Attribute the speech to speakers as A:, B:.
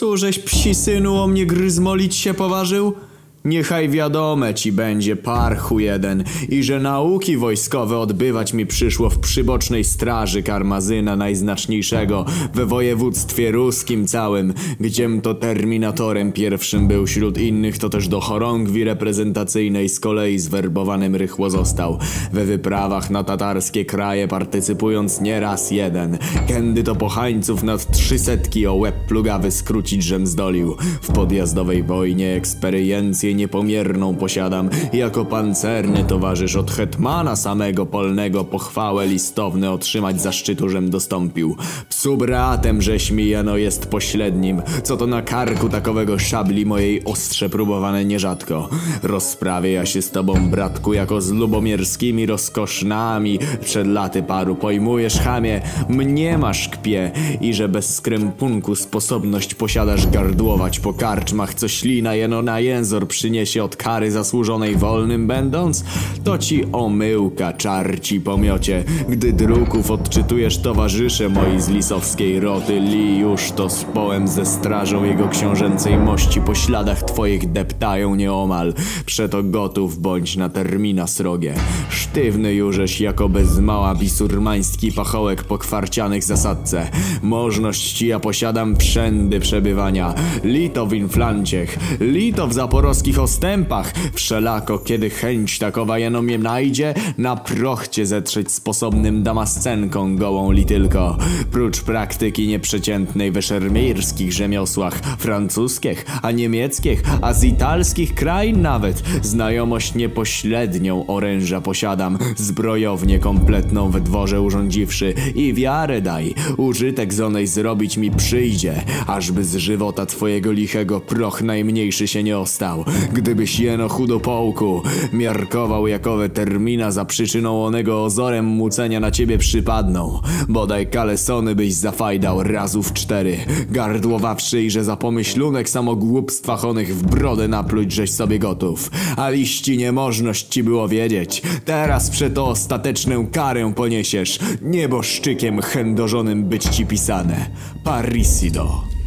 A: Cóżeś psi synu o mnie gryzmolić się poważył? Niechaj wiadome ci będzie, parchu jeden, i że nauki wojskowe odbywać mi przyszło w przybocznej straży Karmazyna najznaczniejszego we województwie ruskim całym, gdziem to terminatorem pierwszym był wśród innych, to też do chorągwi reprezentacyjnej z kolei zwerbowanym rychło został. We wyprawach na tatarskie kraje partycypując nie raz jeden, kędy to pochańców nad trzysetki o łeb plugawy skrócić żem zdolił. W podjazdowej wojnie eksperiencję niepomierną posiadam, jako pancerny towarzysz od hetmana samego polnego pochwałę listowne otrzymać zaszczytu, żem dostąpił. Psu bratem, żeś mi jeno jest pośrednim, co to na karku takowego szabli mojej ostrze próbowane nierzadko. Rozprawię ja się z tobą, bratku, jako z lubomierskimi rozkosznami. Przed laty paru pojmujesz, chamie, mnie masz kpie i że bez skrępunku sposobność posiadasz gardłować po karczmach, co ślina jeno na jęzor przyniesie od kary zasłużonej wolnym będąc, to ci omyłka czarci pomiocie, gdy druków odczytujesz towarzysze moi z lisowskiej roty, li już to z połem ze strażą jego książęcej mości po śladach twoich deptają nieomal, przeto gotów bądź na termina srogie. Sztywny jużeś jako bez mała bisurmański pachołek po kwarcianych zasadce. Możność ci ja posiadam wszędy przebywania. Lito w Inflanciech, lito w zaporowskich ostępach. Wszelako, kiedy chęć takowa jeno mnie najdzie, na proch cię zetrzeć sposobnym damascenką gołą li tylko. Prócz praktyki nieprzeciętnej we szermierskich rzemiosłach, francuskich, a niemieckich, a z italskich krain nawet, znajomość niepośrednią oręża posiadam, zbrojownię kompletną we dworze urządziwszy i wiarę daj, użytek z onej zrobić mi przyjdzie, ażby z żywota twojego lichego proch najmniejszy się nie ostał. Gdybyś jeno chudopołku miarkował jakowe termina za przyczyną onego ozorem mucenia na ciebie przypadną, bodaj kalesony byś zafajdał razów cztery, gardłowawszy i że za pomyślunek samogłupstwa onych w brodę napluć żeś sobie gotów, a liści niemożność ci było wiedzieć, teraz przeto ostateczną karę poniesiesz, nieboszczykiem chędożonym być ci pisane. Parisido.